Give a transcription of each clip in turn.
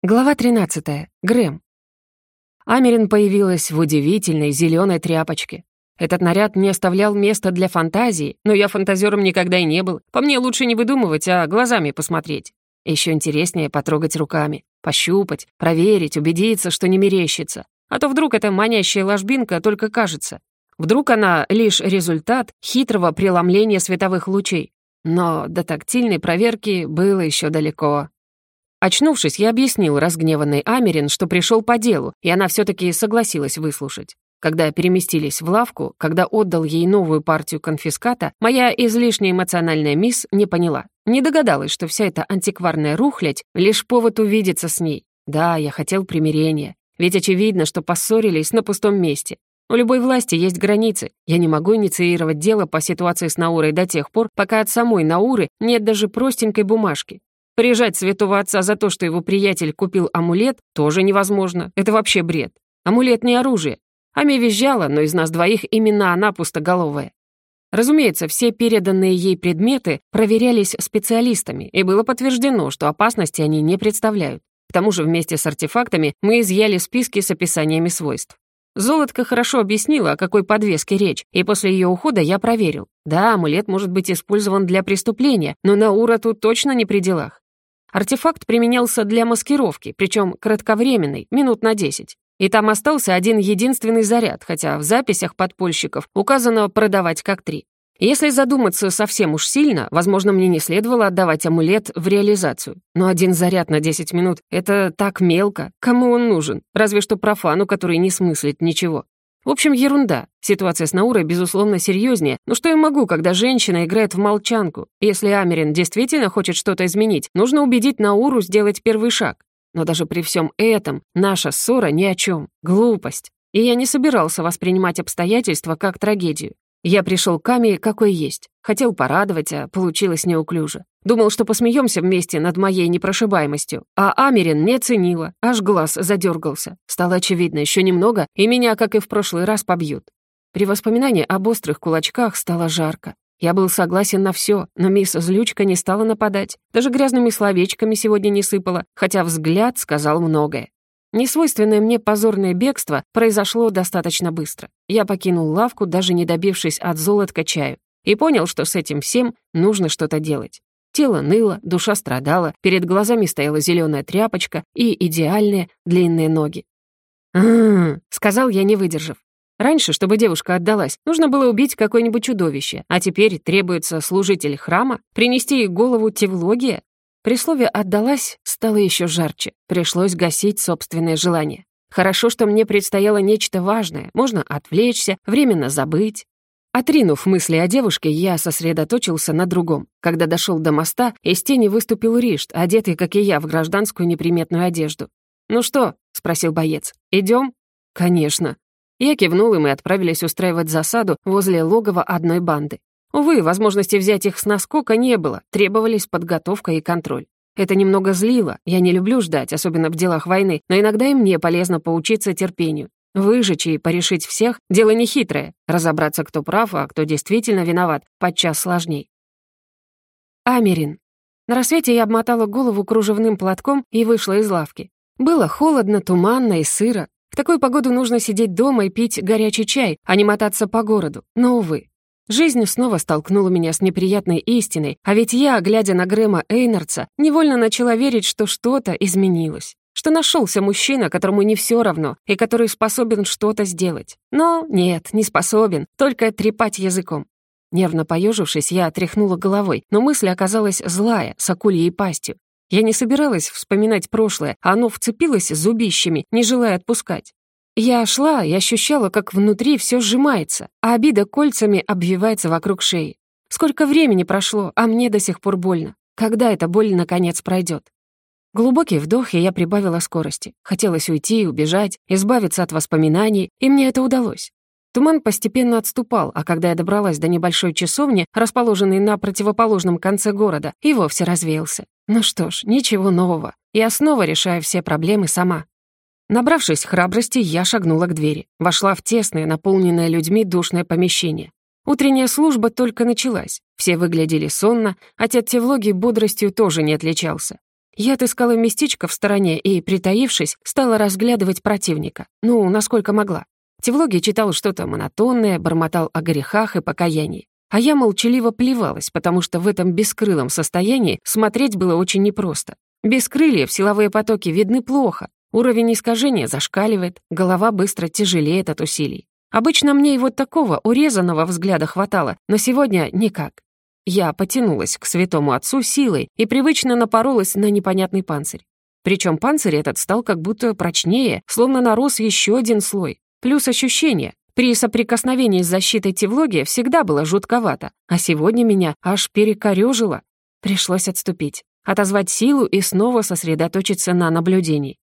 Глава 13. Грэм. Америн появилась в удивительной зеленой тряпочке. Этот наряд не оставлял места для фантазии, но я фантазером никогда и не был. По мне лучше не выдумывать, а глазами посмотреть. Еще интереснее потрогать руками, пощупать, проверить, убедиться, что не мерещится. А то вдруг эта манящая ложбинка только кажется. Вдруг она лишь результат хитрого преломления световых лучей. Но до тактильной проверки было еще далеко. Очнувшись, я объяснил разгневанной Америн, что пришел по делу, и она все-таки согласилась выслушать. Когда переместились в лавку, когда отдал ей новую партию конфиската, моя излишне эмоциональная мисс не поняла. Не догадалась, что вся эта антикварная рухлядь — лишь повод увидеться с ней. Да, я хотел примирения. Ведь очевидно, что поссорились на пустом месте. У любой власти есть границы. Я не могу инициировать дело по ситуации с Наурой до тех пор, пока от самой Науры нет даже простенькой бумажки. Прижать святого отца за то, что его приятель купил амулет, тоже невозможно. Это вообще бред. Амулет не оружие. Ами визжала, но из нас двоих именно она пустоголовая. Разумеется, все переданные ей предметы проверялись специалистами, и было подтверждено, что опасности они не представляют. К тому же вместе с артефактами мы изъяли списки с описаниями свойств. Золотка хорошо объяснила, о какой подвеске речь, и после ее ухода я проверил. Да, амулет может быть использован для преступления, но Наура тут точно не при делах. Артефакт применялся для маскировки, причем кратковременный, минут на 10. И там остался один единственный заряд, хотя в записях подпольщиков указано продавать как три. Если задуматься совсем уж сильно, возможно, мне не следовало отдавать амулет в реализацию. Но один заряд на 10 минут — это так мелко. Кому он нужен? Разве что профану, который не смыслит ничего. В общем, ерунда. Ситуация с Наурой, безусловно, серьезнее, но что я могу, когда женщина играет в молчанку? Если Америн действительно хочет что-то изменить, нужно убедить Науру сделать первый шаг. Но даже при всем этом наша ссора ни о чем. Глупость. И я не собирался воспринимать обстоятельства как трагедию. Я пришел к Ами, какой есть. Хотел порадовать, а получилось неуклюже. Думал, что посмеемся вместе над моей непрошибаемостью. А Америн не ценила, аж глаз задергался. Стало очевидно, еще немного, и меня, как и в прошлый раз, побьют. При воспоминании об острых кулачках стало жарко. Я был согласен на все, но мисс Злючка не стала нападать. Даже грязными словечками сегодня не сыпала, хотя взгляд сказал многое. Несвойственное мне позорное бегство произошло достаточно быстро. Я покинул лавку, даже не добившись от золотка чаю, и понял, что с этим всем нужно что-то делать. Тело ныло, душа страдала, перед глазами стояла зеленая тряпочка и идеальные длинные ноги. «М-м-м», сказал я, не выдержав. Раньше, чтобы девушка отдалась, нужно было убить какое-нибудь чудовище, а теперь требуется служитель храма принести ей голову Тевлогия. При слове «отдалась» стало еще жарче. Пришлось гасить собственное желание. Хорошо, что мне предстояло нечто важное. Можно отвлечься, временно забыть. Отринув мысли о девушке, я сосредоточился на другом. Когда дошел до моста, из тени выступил Ришт, одетый, как и я, в гражданскую неприметную одежду. «Ну что?» — спросил боец. Идем? «Конечно». Я кивнул, и мы отправились устраивать засаду возле логова одной банды. Увы, возможности взять их с наскока не было, требовались подготовка и контроль. Это немного злило, я не люблю ждать, особенно в делах войны, но иногда и мне полезно поучиться терпению. Выжечь и порешить всех — дело нехитрое. Разобраться, кто прав, а кто действительно виноват, подчас сложней. Америн. На рассвете я обмотала голову кружевным платком и вышла из лавки. Было холодно, туманно и сыро. В такую погоду нужно сидеть дома и пить горячий чай, а не мотаться по городу. Но, увы, Жизнь снова столкнула меня с неприятной истиной, а ведь я, глядя на Грэма Эйнардса, невольно начала верить, что что-то изменилось что нашелся мужчина, которому не все равно и который способен что-то сделать. Но нет, не способен, только трепать языком. Нервно поежившись, я отряхнула головой, но мысль оказалась злая, с акульей пастью. Я не собиралась вспоминать прошлое, а оно вцепилось зубищами, не желая отпускать. Я шла и ощущала, как внутри все сжимается, а обида кольцами обвивается вокруг шеи. Сколько времени прошло, а мне до сих пор больно. Когда эта боль наконец пройдет? Глубокий вдох, и я прибавила скорости. Хотелось уйти, убежать, избавиться от воспоминаний, и мне это удалось. Туман постепенно отступал, а когда я добралась до небольшой часовни, расположенной на противоположном конце города, и вовсе развеялся. Ну что ж, ничего нового. Я снова решаю все проблемы сама. Набравшись храбрости, я шагнула к двери. Вошла в тесное, наполненное людьми душное помещение. Утренняя служба только началась. Все выглядели сонно, а тетя Влоги бодростью тоже не отличался. Я отыскала местечко в стороне и, притаившись, стала разглядывать противника. Ну, насколько могла. Тевлоги читал что-то монотонное, бормотал о грехах и покаянии. А я молчаливо плевалась, потому что в этом бескрылом состоянии смотреть было очень непросто. Без крыльев силовые потоки видны плохо, Уровень искажения зашкаливает, голова быстро тяжелеет от усилий. Обычно мне и вот такого урезанного взгляда хватало, но сегодня никак. Я потянулась к святому отцу силой и привычно напоролась на непонятный панцирь. Причем панцирь этот стал как будто прочнее, словно нарос еще один слой. Плюс ощущение. При соприкосновении с защитой Тевлогия всегда было жутковато, а сегодня меня аж перекорежило. Пришлось отступить, отозвать силу и снова сосредоточиться на наблюдении.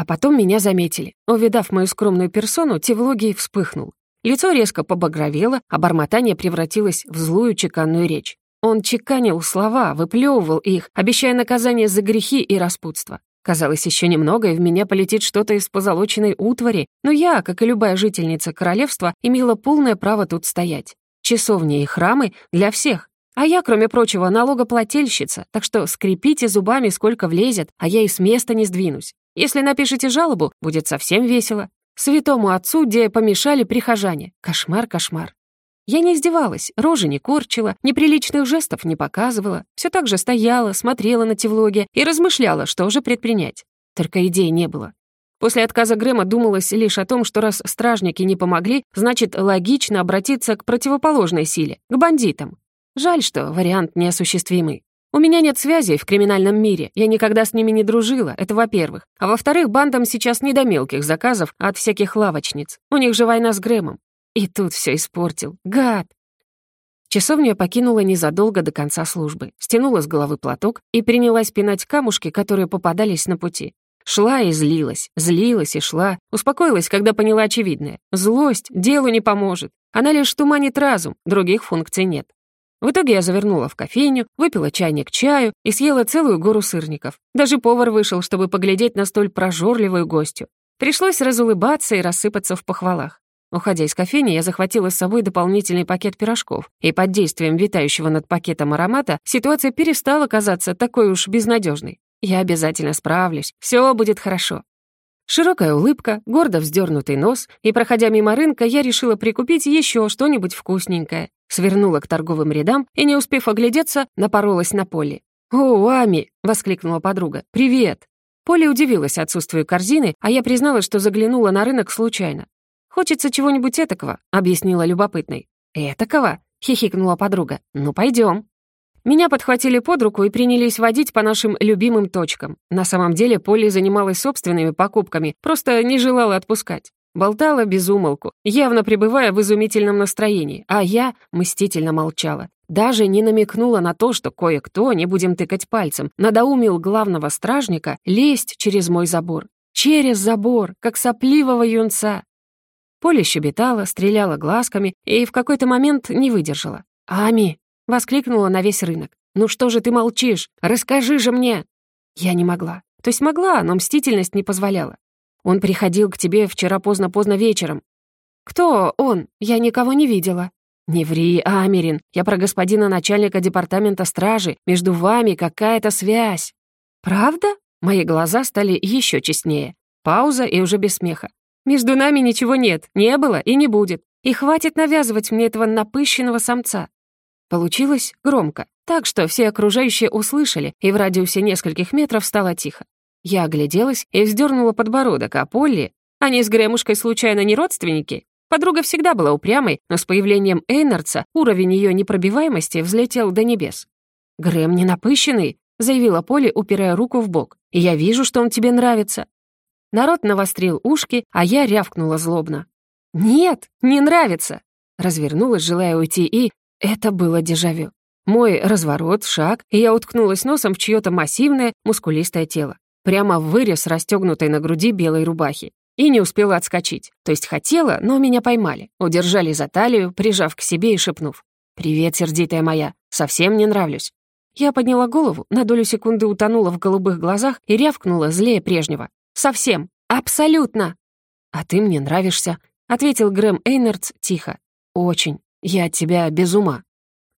А потом меня заметили. Увидав мою скромную персону, Тевлогий вспыхнул. Лицо резко побагровело, а бормотание превратилось в злую чеканную речь. Он чеканил слова, выплевывал их, обещая наказание за грехи и распутство. Казалось, еще немного, и в меня полетит что-то из позолоченной утвари, но я, как и любая жительница королевства, имела полное право тут стоять. Часовни и храмы для всех. А я, кроме прочего, налогоплательщица, так что скрипите зубами, сколько влезет, а я и с места не сдвинусь. Если напишете жалобу, будет совсем весело. Святому отцу, где помешали прихожане. Кошмар, кошмар. Я не издевалась, рожи не корчила, неприличных жестов не показывала, все так же стояла, смотрела на Тевлоге и размышляла, что же предпринять. Только идей не было. После отказа Грэма думалось лишь о том, что раз стражники не помогли, значит, логично обратиться к противоположной силе, к бандитам. Жаль, что вариант неосуществимый. У меня нет связей в криминальном мире, я никогда с ними не дружила, это во-первых. А во-вторых, бандам сейчас не до мелких заказов а от всяких лавочниц. У них же война с Грэмом. И тут все испортил. Гад! Часовню я покинула незадолго до конца службы, стянула с головы платок и принялась пинать камушки, которые попадались на пути. Шла и злилась, злилась и шла, успокоилась, когда поняла очевидное. Злость делу не поможет. Она лишь туманит разум, других функций нет. В итоге я завернула в кофейню, выпила чайник чаю и съела целую гору сырников. Даже повар вышел, чтобы поглядеть на столь прожорливую гостью. Пришлось разулыбаться и рассыпаться в похвалах. Уходя из кофейни, я захватила с собой дополнительный пакет пирожков, и под действием витающего над пакетом аромата ситуация перестала казаться такой уж безнадежной. Я обязательно справлюсь, все будет хорошо. Широкая улыбка, гордо вздернутый нос, и, проходя мимо рынка, я решила прикупить еще что-нибудь вкусненькое свернула к торговым рядам и, не успев оглядеться, напоролась на поле. «О, Ами!» — воскликнула подруга. «Привет!» Поле удивилась отсутствию корзины, а я призналась, что заглянула на рынок случайно. «Хочется чего-нибудь этакого», — объяснила любопытный. «Этакого?» — хихикнула подруга. «Ну, пойдем». Меня подхватили под руку и принялись водить по нашим любимым точкам. На самом деле Полли занималась собственными покупками, просто не желала отпускать. Болтала без умолку, явно пребывая в изумительном настроении, а я мстительно молчала. Даже не намекнула на то, что кое-кто, не будем тыкать пальцем, надоумил главного стражника лезть через мой забор. Через забор, как сопливого юнца. Поле щебетало, стреляла глазками и в какой-то момент не выдержала. «Ами!» — воскликнула на весь рынок. «Ну что же ты молчишь? Расскажи же мне!» Я не могла. То есть могла, но мстительность не позволяла. Он приходил к тебе вчера поздно-поздно вечером». «Кто он? Я никого не видела». «Не ври, Америн. Я про господина начальника департамента стражи. Между вами какая-то связь». «Правда?» Мои глаза стали еще честнее. Пауза и уже без смеха. «Между нами ничего нет, не было и не будет. И хватит навязывать мне этого напыщенного самца». Получилось громко, так что все окружающие услышали, и в радиусе нескольких метров стало тихо. Я огляделась и вздернула подбородок, а Полли... Они с Грэмушкой случайно не родственники? Подруга всегда была упрямой, но с появлением Эйнардса уровень ее непробиваемости взлетел до небес. «Грэм не напыщенный», — заявила Полли, упирая руку в бок. «И я вижу, что он тебе нравится». Народ навострил ушки, а я рявкнула злобно. «Нет, не нравится!» Развернулась, желая уйти, и... Это было дежавю. Мой разворот, шаг, и я уткнулась носом в чье-то массивное, мускулистое тело прямо в вырез расстегнутой на груди белой рубахи. И не успела отскочить. То есть хотела, но меня поймали. Удержали за талию, прижав к себе и шепнув. «Привет, сердитая моя. Совсем не нравлюсь». Я подняла голову, на долю секунды утонула в голубых глазах и рявкнула злее прежнего. «Совсем! Абсолютно!» «А ты мне нравишься», — ответил Грэм Эйнардс тихо. «Очень. Я от тебя без ума».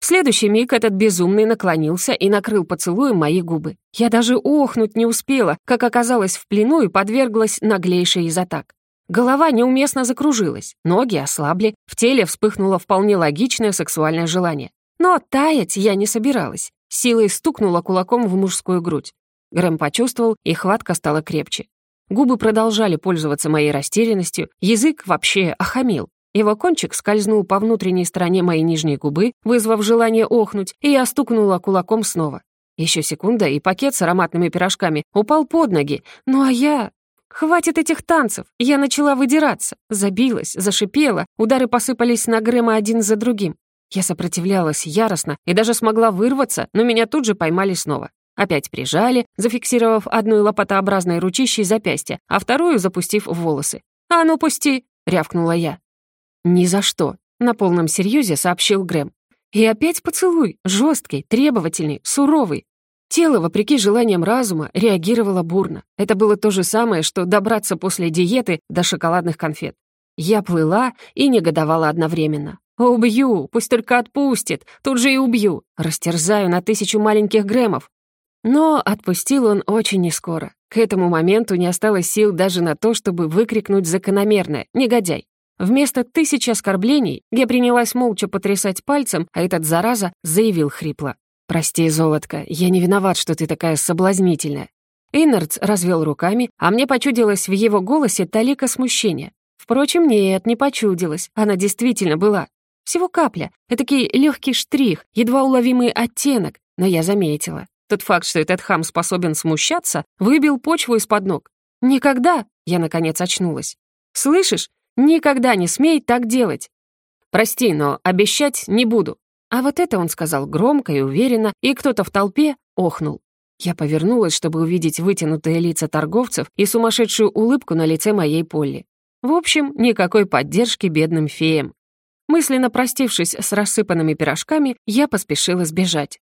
В следующий миг этот безумный наклонился и накрыл поцелуем мои губы. Я даже охнуть не успела, как оказалась в плену и подверглась наглейшей из атак. Голова неуместно закружилась, ноги ослабли, в теле вспыхнуло вполне логичное сексуальное желание. Но таять я не собиралась. Силой стукнула кулаком в мужскую грудь. Грэм почувствовал, и хватка стала крепче. Губы продолжали пользоваться моей растерянностью, язык вообще охамил. Его кончик скользнул по внутренней стороне моей нижней губы, вызвав желание охнуть, и я стукнула кулаком снова. Еще секунда, и пакет с ароматными пирожками упал под ноги. Ну а я... Хватит этих танцев! Я начала выдираться. Забилась, зашипела, удары посыпались на Грэма один за другим. Я сопротивлялась яростно и даже смогла вырваться, но меня тут же поймали снова. Опять прижали, зафиксировав одной лопатообразной ручищей запястье, а вторую запустив в волосы. «А ну, пусти!» — рявкнула я. «Ни за что», — на полном серьезе сообщил Грэм. «И опять поцелуй, жесткий, требовательный, суровый». Тело, вопреки желаниям разума, реагировало бурно. Это было то же самое, что добраться после диеты до шоколадных конфет. Я плыла и негодовала одновременно. «Убью! Пусть только отпустит! Тут же и убью! Растерзаю на тысячу маленьких грэмов!» Но отпустил он очень нескоро. К этому моменту не осталось сил даже на то, чтобы выкрикнуть закономерное «Негодяй!». Вместо тысячи оскорблений я принялась молча потрясать пальцем, а этот зараза заявил хрипло. «Прости, золотка, я не виноват, что ты такая соблазнительная». Иннардс развел руками, а мне почудилось в его голосе талика смущения. Впрочем, нет, не почудилось, она действительно была. Всего капля, этакий легкий штрих, едва уловимый оттенок, но я заметила. Тот факт, что этот хам способен смущаться, выбил почву из-под ног. «Никогда!» — я, наконец, очнулась. «Слышишь? Никогда не смей так делать. Прости, но обещать не буду». А вот это он сказал громко и уверенно, и кто-то в толпе охнул. Я повернулась, чтобы увидеть вытянутые лица торговцев и сумасшедшую улыбку на лице моей Полли. В общем, никакой поддержки бедным феям. Мысленно простившись с рассыпанными пирожками, я поспешила сбежать.